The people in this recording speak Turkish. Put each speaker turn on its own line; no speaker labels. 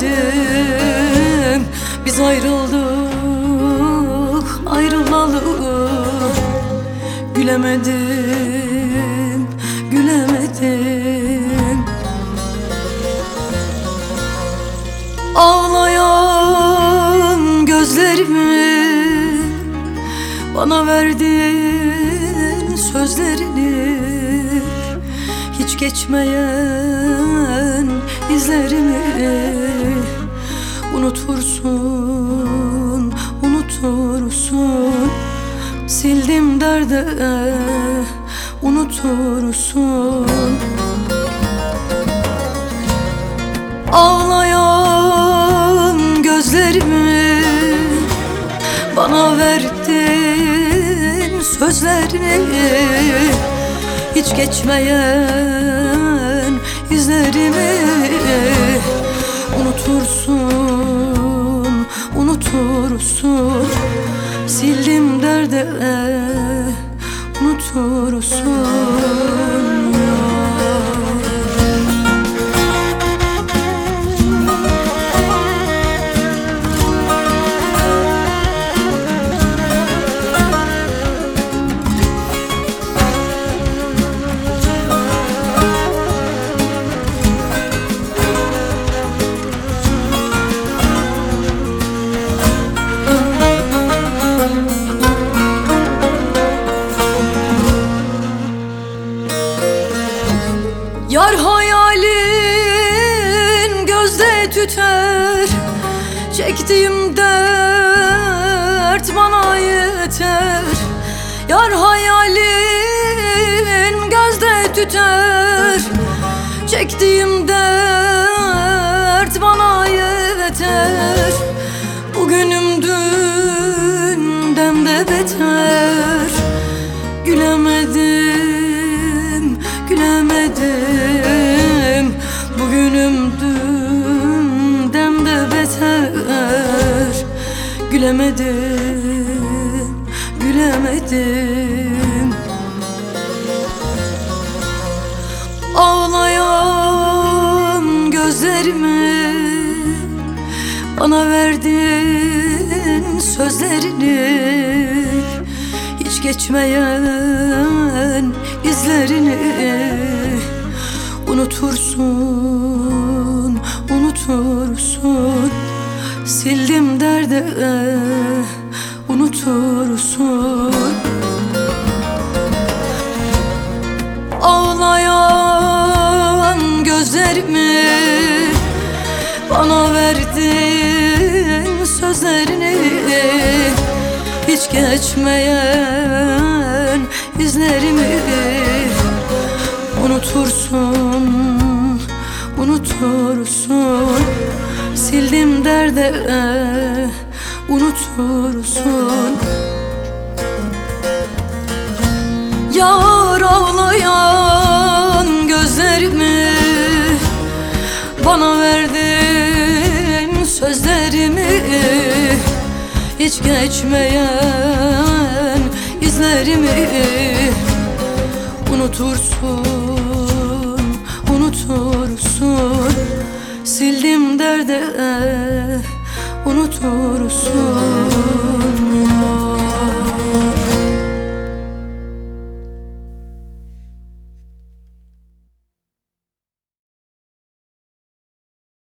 gülemedim Biz ayrıldık, ayrılalı Gülemedim, gülemedim. Ağlayan gözlerimi Bana verdin sözlerini. Hiç geçmeyen izlerimi Unutursun, unutursun. Sildim derde, unutursun. Ağlayan gözlerimi Bana verdin sözlerini. Hiç geçmeyen izlerimi Unutursun, unutursun. Sildim derde, unutursun Çektiğim dert bana yeter. Yar hayalin gözde tüter. Çektiğim dert Gülemedim, gülemedim. Ağlayan gözlerimi Bana verdin sözlerini. Hiç geçmeyen izlerini Unutursun, unutursun Sildim derde, unutursun. Ağlayan gözlerimi Bana verdin sözlerini. Hiç geçmeyen izlerimi Unutursun, unutursun Sildim derde, unutursun. Yar ağlayan gözlerimi Bana verdin sözlerimi Hiç geçmeyen izlerimi Unutursun, unutursun Sildim derdi unutursun.